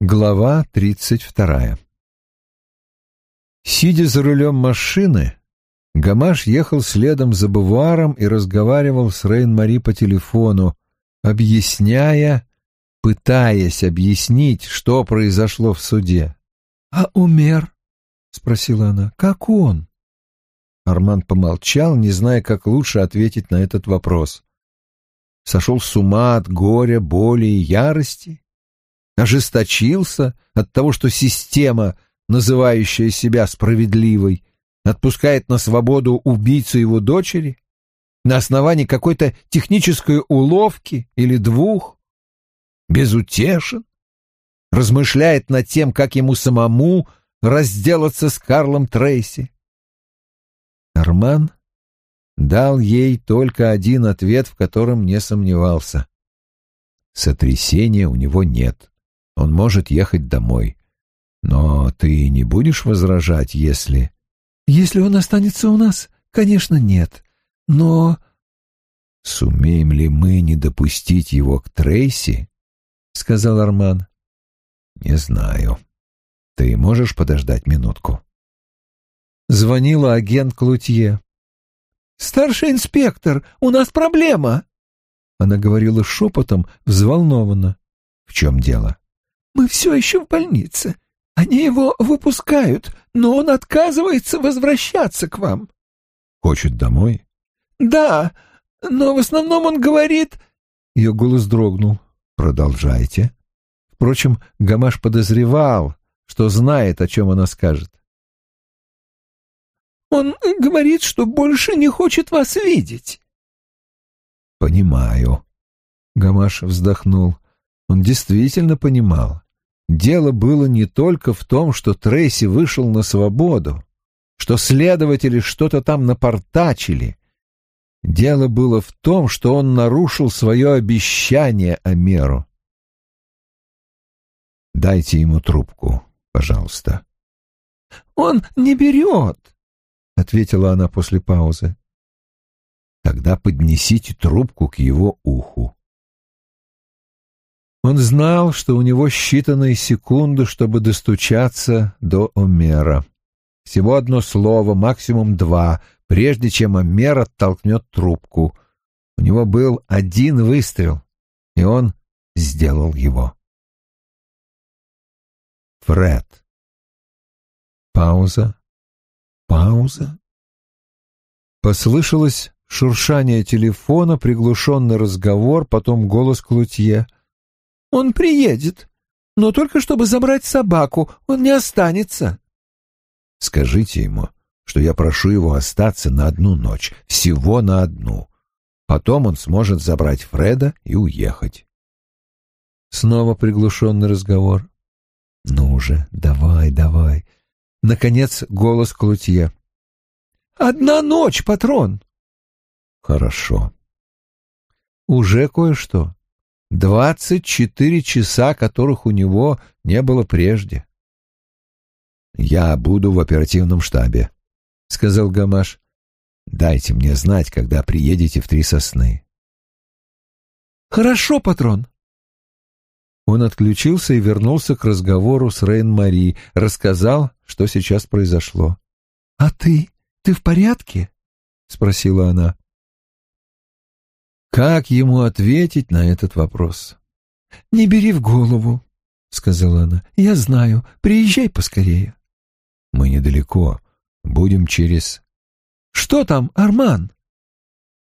Глава тридцать вторая Сидя за рулем машины, Гамаш ехал следом за Буваром и разговаривал с Рейн-Мари по телефону, объясняя, пытаясь объяснить, что произошло в суде. «А умер?» — спросила она. «Как он?» Арман помолчал, не зная, как лучше ответить на этот вопрос. Сошел с ума от горя, боли и ярости? Ожесточился от того, что система, называющая себя справедливой, отпускает на свободу убийцу его дочери? На основании какой-то технической уловки или двух? Безутешен? Размышляет над тем, как ему самому разделаться с Карлом Трейси? Арман дал ей только один ответ, в котором не сомневался. Сотрясения у него нет. Он может ехать домой. Но ты не будешь возражать, если... Если он останется у нас, конечно, нет. Но... Сумеем ли мы не допустить его к Трейси? Сказал Арман. Не знаю. Ты можешь подождать минутку? Звонила агент Клутье. «Старший инспектор, у нас проблема!» Она говорила шепотом, взволнованно. «В чем дело?» «Мы все еще в больнице. Они его выпускают, но он отказывается возвращаться к вам». «Хочет домой?» «Да, но в основном он говорит...» Ее голос дрогнул. «Продолжайте». Впрочем, Гамаш подозревал, что знает, о чем она скажет. Он говорит, что больше не хочет вас видеть. Понимаю. Гамаш вздохнул. Он действительно понимал. Дело было не только в том, что Трейси вышел на свободу, что следователи что-то там напортачили. Дело было в том, что он нарушил свое обещание Амеру. «Дайте ему трубку, пожалуйста». «Он не берет», — ответила она после паузы. «Тогда поднесите трубку к его уху». Он знал, что у него считанные секунды, чтобы достучаться до Омера. Всего одно слово, максимум два, прежде чем Омер оттолкнет трубку. У него был один выстрел, и он сделал его. Фред. Пауза. Пауза. Послышалось шуршание телефона, приглушенный разговор, потом голос Клутье. «Он приедет, но только чтобы забрать собаку, он не останется». «Скажите ему, что я прошу его остаться на одну ночь, всего на одну. Потом он сможет забрать Фреда и уехать». Снова приглушенный разговор. «Ну же, давай, давай, Наконец голос Клутье. «Одна ночь, патрон!» «Хорошо. Уже кое-что. Двадцать четыре часа, которых у него не было прежде». «Я буду в оперативном штабе», — сказал Гамаш. «Дайте мне знать, когда приедете в Три Сосны». «Хорошо, патрон», он отключился и вернулся к разговору с Рейн-Мари, рассказал, что сейчас произошло. «А ты? Ты в порядке?» — спросила она. Как ему ответить на этот вопрос? «Не бери в голову», — сказала она. «Я знаю. Приезжай поскорее». «Мы недалеко. Будем через...» «Что там, Арман?»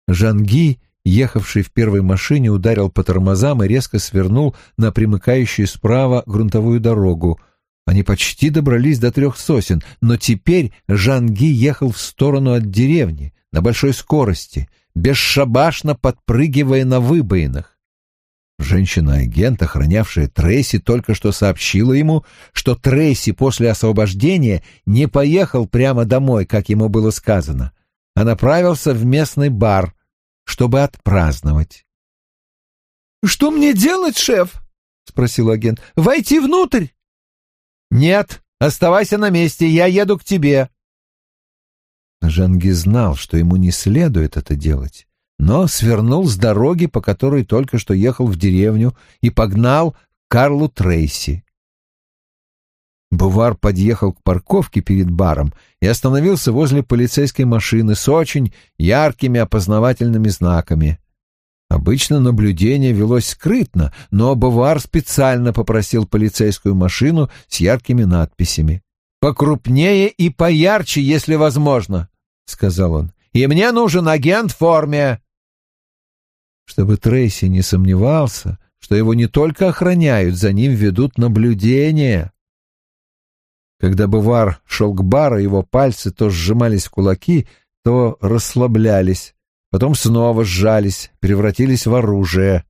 Жанги ехавший в первой машине, ударил по тормозам и резко свернул на примыкающую справа грунтовую дорогу. Они почти добрались до трех сосен, но теперь Жанги ехал в сторону от деревни на большой скорости, бесшабашно подпрыгивая на выбоинах. Женщина-агент, охранявшая Трейси, только что сообщила ему, что Трейси после освобождения не поехал прямо домой, как ему было сказано, а направился в местный бар — чтобы отпраздновать. «Что мне делать, шеф?» — спросил агент. «Войти внутрь?» «Нет, оставайся на месте, я еду к тебе». Жанги знал, что ему не следует это делать, но свернул с дороги, по которой только что ехал в деревню, и погнал Карлу Трейси. Бувар подъехал к парковке перед баром и остановился возле полицейской машины с очень яркими опознавательными знаками. Обычно наблюдение велось скрытно, но Бувар специально попросил полицейскую машину с яркими надписями. «Покрупнее и поярче, если возможно», — сказал он. «И мне нужен агент в форме». Чтобы Трейси не сомневался, что его не только охраняют, за ним ведут наблюдение. Когда Бувар шел к бару, его пальцы то сжимались в кулаки, то расслаблялись, потом снова сжались, превратились в оружие.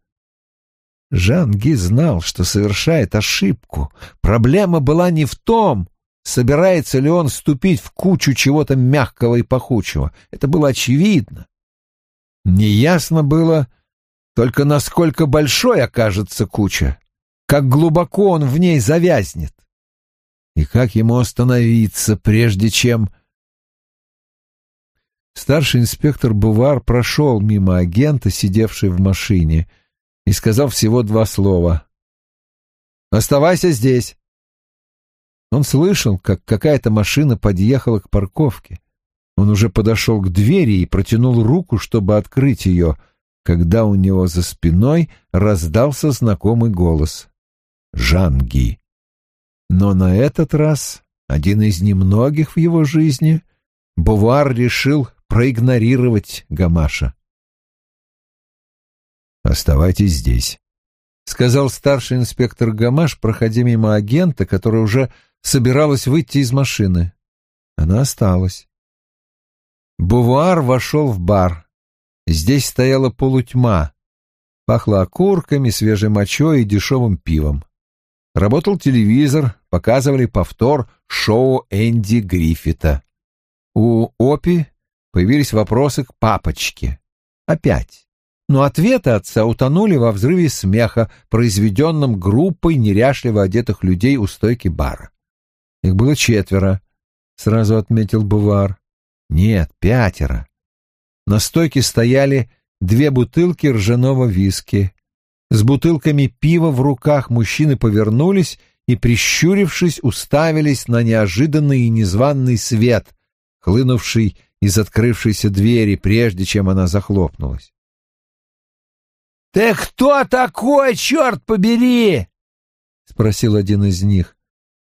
Жан Ги знал, что совершает ошибку. Проблема была не в том, собирается ли он вступить в кучу чего-то мягкого и пахучего. Это было очевидно. Неясно было только насколько большой окажется куча, как глубоко он в ней завязнет. И как ему остановиться, прежде чем... Старший инспектор Бувар прошел мимо агента, сидевшей в машине, и сказал всего два слова. «Оставайся здесь!» Он слышал, как какая-то машина подъехала к парковке. Он уже подошел к двери и протянул руку, чтобы открыть ее, когда у него за спиной раздался знакомый голос. «Жанги!» Но на этот раз, один из немногих в его жизни, Бувар решил проигнорировать Гамаша. «Оставайтесь здесь», — сказал старший инспектор Гамаш, проходя мимо агента, которая уже собиралась выйти из машины. Она осталась. Бувар вошел в бар. Здесь стояла полутьма. Пахло окурками, свежей мочой и дешевым пивом. Работал телевизор, показывали повтор шоу Энди Гриффита. У Опи появились вопросы к папочке. Опять. Но ответы отца утонули во взрыве смеха, произведенном группой неряшливо одетых людей у стойки бара. Их было четверо, сразу отметил Бувар. Нет, пятеро. На стойке стояли две бутылки ржаного виски. С бутылками пива в руках мужчины повернулись и, прищурившись, уставились на неожиданный и незваный свет, хлынувший из открывшейся двери, прежде чем она захлопнулась. «Ты кто такой, черт побери?» — спросил один из них.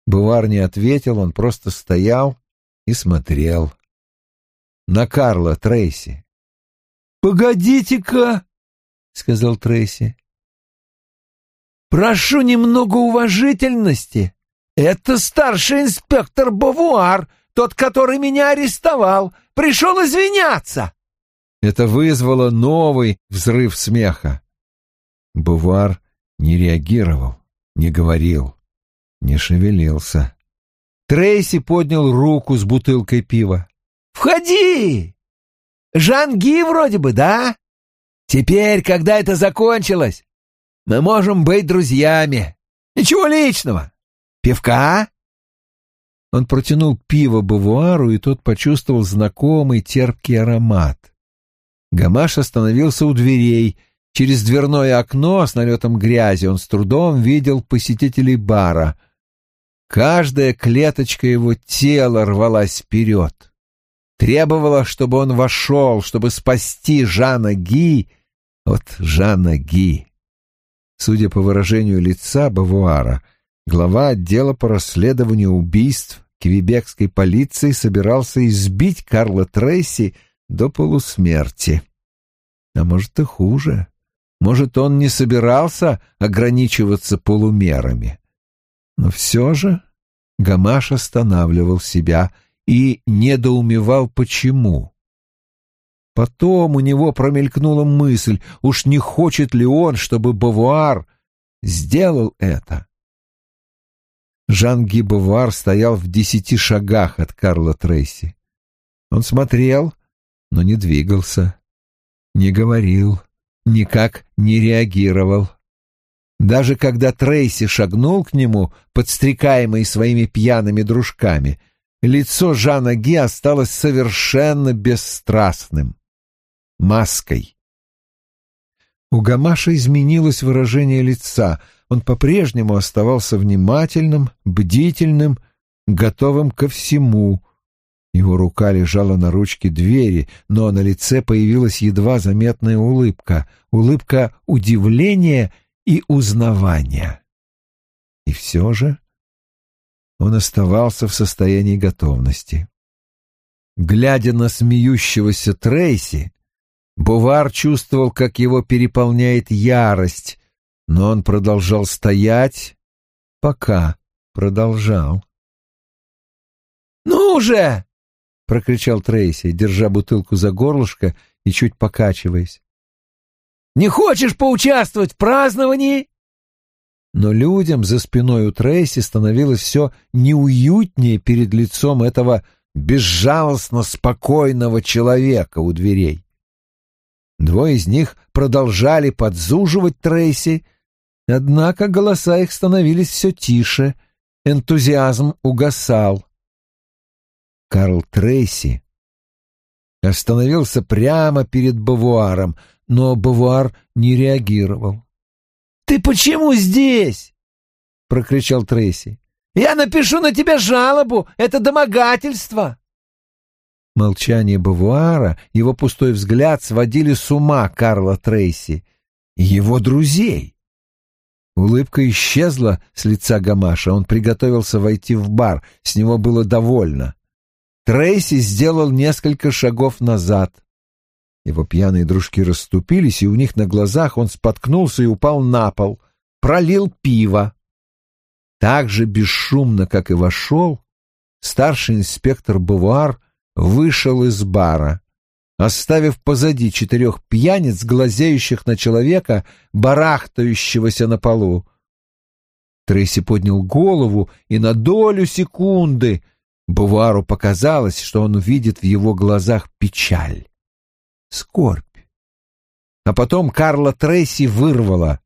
Бувар не ответил, он просто стоял и смотрел. На Карла Трейси. «Погодите-ка!» — сказал Трейси. Прошу немного уважительности. Это старший инспектор Бавуар, тот, который меня арестовал, пришел извиняться. Это вызвало новый взрыв смеха. Бувар не реагировал, не говорил, не шевелился. Трейси поднял руку с бутылкой пива. «Входи! Жанги вроде бы, да? Теперь, когда это закончилось, мы можем быть друзьями. Ничего личного. Пивка?» Он протянул пиво Бавуару, и тот почувствовал знакомый терпкий аромат. Гамаш остановился у дверей. Через дверное окно с налетом грязи он с трудом видел посетителей бара. Каждая клеточка его тела рвалась вперед. Требовала, чтобы он вошел, чтобы спасти Жана Ги от Жана Ги. Судя по выражению лица Бавуара, глава отдела по расследованию убийств квебекской полиции собирался избить Карла Трейси до полусмерти. А может и хуже. Может, он не собирался ограничиваться полумерами. Но все же Гамаш останавливал себя и недоумевал, почему. Потом у него промелькнула мысль, уж не хочет ли он, чтобы Бавуар сделал это. Жан-Ги Бавуар стоял в десяти шагах от Карла Трейси. Он смотрел, но не двигался, не говорил, никак не реагировал. Даже когда Трейси шагнул к нему, подстрекаемый своими пьяными дружками, лицо Жана Ги осталось совершенно бесстрастным маской. У Гамаша изменилось выражение лица. Он по-прежнему оставался внимательным, бдительным, готовым ко всему. Его рука лежала на ручке двери, но на лице появилась едва заметная улыбка, улыбка удивления и узнавания. И все же он оставался в состоянии готовности. Глядя на смеющегося Трейси, Бувар чувствовал, как его переполняет ярость, но он продолжал стоять, пока продолжал. «Ну же!» — прокричал Трейси, держа бутылку за горлышко и чуть покачиваясь. «Не хочешь поучаствовать в праздновании?» Но людям за спиной у Трейси становилось все неуютнее перед лицом этого безжалостно спокойного человека у дверей. Двое из них продолжали подзуживать Трейси, однако голоса их становились все тише, энтузиазм угасал. Карл Трейси остановился прямо перед Бавуаром, но Бавуар не реагировал. «Ты почему здесь?» — прокричал Трейси. «Я напишу на тебя жалобу! Это домогательство!» Молчание Бавуара, его пустой взгляд сводили с ума Карла Трейси и его друзей. Улыбка исчезла с лица Гамаша, он приготовился войти в бар, с него было довольно. Трейси сделал несколько шагов назад. Его пьяные дружки расступились, и у них на глазах он споткнулся и упал на пол, пролил пиво. Так же бесшумно, как и вошел, старший инспектор Бавуар вышел из бара, оставив позади четырех пьяниц, глазеющих на человека, барахтающегося на полу. Трейси поднял голову, и на долю секунды Бувару показалось, что он увидит в его глазах печаль, скорбь. А потом Карла Трейси вырвала.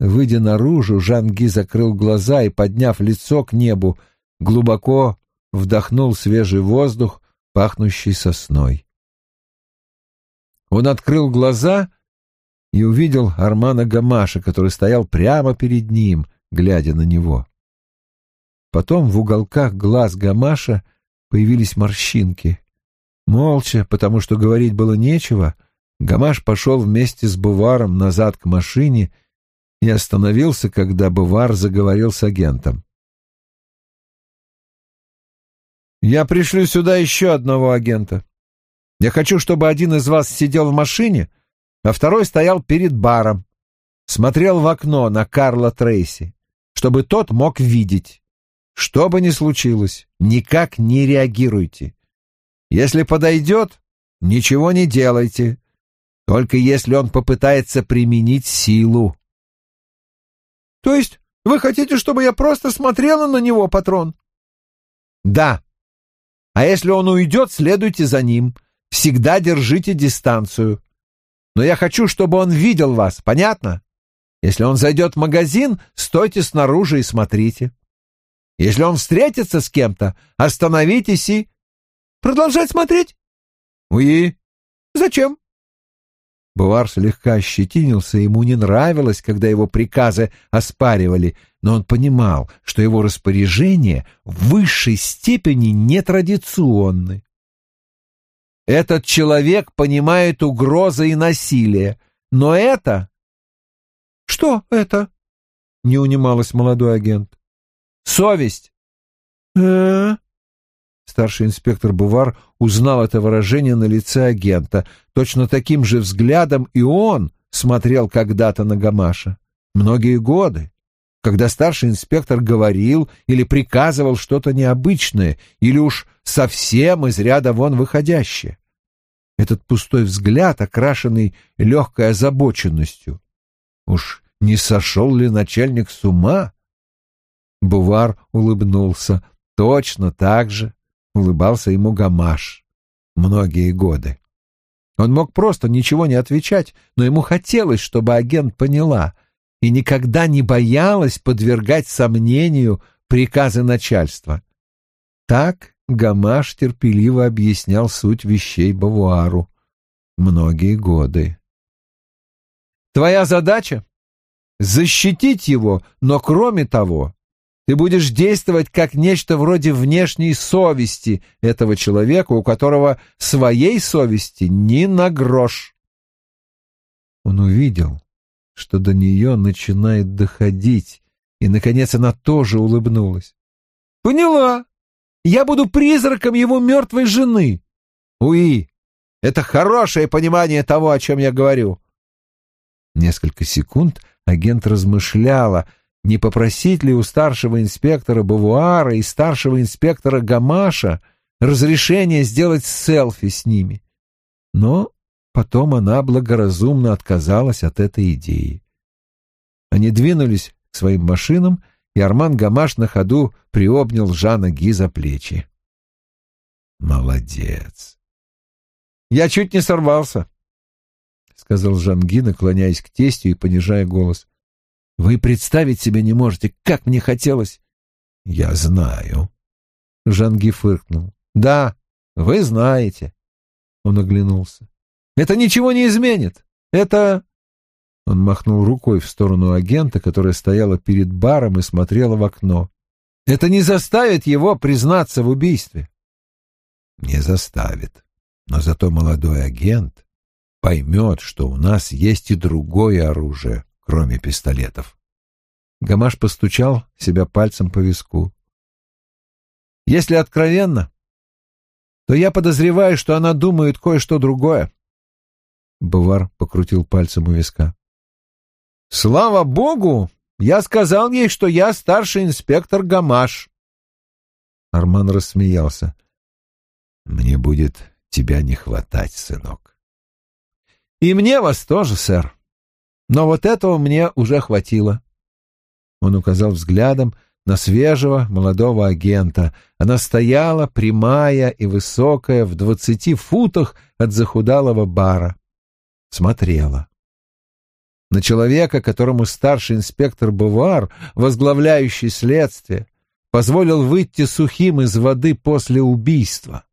Выйдя наружу, Жанги закрыл глаза и, подняв лицо к небу, глубоко вдохнул свежий воздух, пахнущий сосной. Он открыл глаза и увидел Армана Гамаша, который стоял прямо перед ним, глядя на него. Потом в уголках глаз Гамаша появились морщинки. Молча, потому что говорить было нечего, Гамаш пошел вместе с Буваром назад к машине и остановился, когда Бувар заговорил с агентом. Я пришлю сюда еще одного агента. Я хочу, чтобы один из вас сидел в машине, а второй стоял перед баром, смотрел в окно на Карла Трейси, чтобы тот мог видеть. Что бы ни случилось, никак не реагируйте. Если подойдет, ничего не делайте, только если он попытается применить силу. — То есть вы хотите, чтобы я просто смотрела на него, патрон? — Да. А если он уйдет, следуйте за ним. Всегда держите дистанцию. Но я хочу, чтобы он видел вас, понятно? Если он зайдет в магазин, стойте снаружи и смотрите. Если он встретится с кем-то, остановитесь и... Продолжать смотреть? Уи. Зачем? Бувар слегка ощетинился, ему не нравилось, когда его приказы оспаривали, но он понимал, что его распоряжения в высшей степени нетрадиционны. Этот человек понимает угрозы и насилие, но это... — Что это? — не унималась молодой агент. — Совесть. — Э-э? Старший инспектор Бувар узнал это выражение на лице агента. Точно таким же взглядом и он смотрел когда-то на Гамаша. Многие годы. Когда старший инспектор говорил или приказывал что-то необычное, или уж совсем из ряда вон выходящее. Этот пустой взгляд, окрашенный легкой озабоченностью. Уж не сошел ли начальник с ума? Бувар улыбнулся. Точно так же улыбался ему Гамаш многие годы. Он мог просто ничего не отвечать, но ему хотелось, чтобы агент поняла, и никогда не боялась подвергать сомнению приказы начальства. Так Гамаш терпеливо объяснял суть вещей Бавуару многие годы. Твоя задача — защитить его, но кроме того, ты будешь действовать как нечто вроде внешней совести этого человека, у которого своей совести ни на грош. Он увидел, что до нее начинает доходить, и, наконец, она тоже улыбнулась. «Поняла. Я буду призраком его мертвой жены. Уи, это хорошее понимание того, о чем я говорю». Несколько секунд агент размышляла, не попросить ли у старшего инспектора Бавуара и старшего инспектора Гамаша разрешения сделать селфи с ними. Но потом она благоразумно отказалась от этой идеи. Они двинулись к своим машинам, и Арман Гамаш на ходу приобнял Жана Ги за плечи. «Молодец!» «Я чуть не сорвался», — сказал Жанги, наклоняясь к тестю и понижая голос. «Вы представить себе не можете, как мне хотелось!» «Я знаю», — Жанги фыркнул. «Да, вы знаете». Он оглянулся. «Это ничего не изменит. Это он махнул рукой в сторону агента, которая стояла перед баром и смотрела в окно. «Это не заставит его признаться в убийстве». «Не заставит. Но зато молодой агент поймет, что у нас есть и другое оружие, кроме пистолетов». Гамаш постучал себя пальцем по виску. «Если откровенно, то я подозреваю, что она думает кое-что другое». Бувар покрутил пальцем у виска. Слава богу, я сказал ей, что я старший инспектор Гамаш. Арман рассмеялся. Мне будет тебя не хватать, сынок. И мне вас тоже, сэр. Но вот этого мне уже хватило. Он указал взглядом на свежего молодого агента. Она стояла, прямая и высокая, в двадцати футах от захудалого бара. Смотрела на человека, которому старший инспектор Бувар, возглавляющий следствие, позволил выйти сухим из воды после убийства.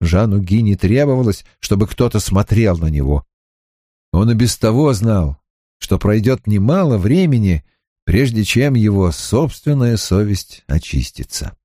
Жану Ги не требовалось, чтобы кто-то смотрел на него. Он и без того знал, что пройдет немало времени, прежде чем его собственная совесть очистится.